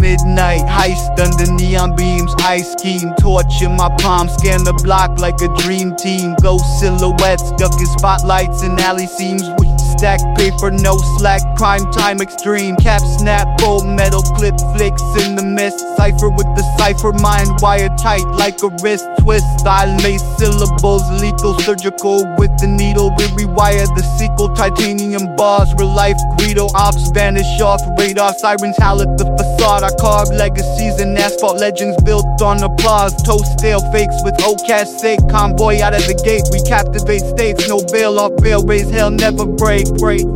heist under neon beams. Ice scheme, torch in my palm. Scan the block like a dream team. Ghost silhouettes, ducking spotlights and alley seams. We stack paper, no slack. Prime time extreme. Cap snap, gold metal clip flicks in the mist. Cipher with the cipher mind, wire tight like a wrist twist. Style lace syllables, lethal surgical with the needle. We rewire the sequel, titanium bars, real life. Guido ops vanish off radar. Sirens howl at the facade. I carved legacies and asphalt legends built on applause. Toast stale fakes with old OCAS sake. Convoy out of the gate. We captivate states. No bail off bail. Raise hell, never break. Break.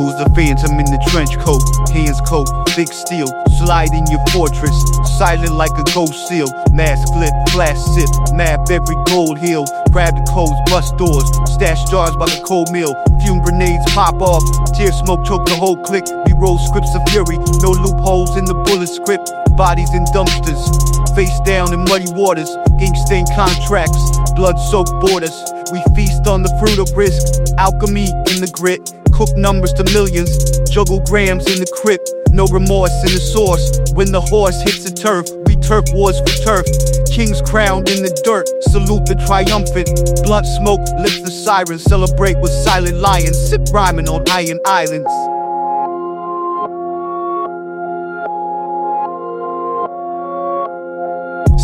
Who's the phantom in the trench coat? Hands coat, thick steel, slide in your fortress, silent like a ghost seal. Mask flip, flash sip, map every gold hill. Grab the codes, bust doors, stash jars by the cold mill. Fume grenades pop off, tear smoke choke the whole clique. We roll scripts of fury, no loopholes in the bullet script. Bodies in dumpsters, face down in muddy waters. Ink stained contracts, blood soaked borders. We feast on the fruit of risk, alchemy in the grit. Cook numbers to millions, juggle grams in the crypt. No remorse in the source. When the horse hits the turf, we turf wars for turf. Kings crowned in the dirt, salute the triumphant. Blunt smoke lifts the sirens, celebrate with silent lions, sip rhyming on iron islands.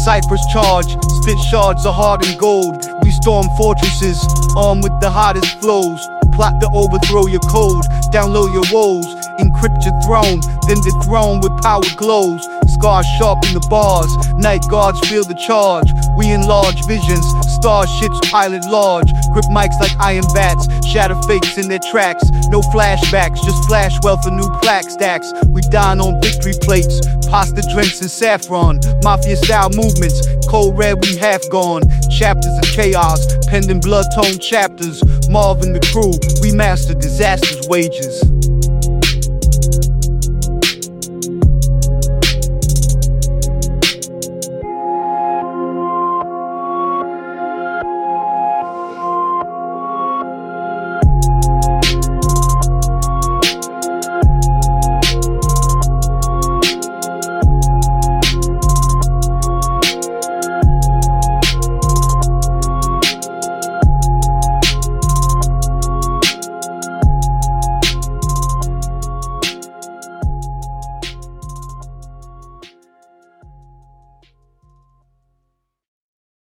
Ciphers charge, spit shards of hardened gold. We storm fortresses, armed with the hottest flows. Plot to overthrow your code, download your woes, encrypt your throne, then dethrone with power glows. Scars sharpen the bars, night guards feel the charge. We enlarge visions, starships pilot large. Grip mics like iron bats, shatter fakes in their tracks. No flashbacks, just flash wealth for new plaque stacks. We dine on victory plates, pasta drinks and saffron. Mafia style movements, cold red we half gone. Chapters of chaos, pending blood tone chapters. Marvin the crew, we master disaster's wages.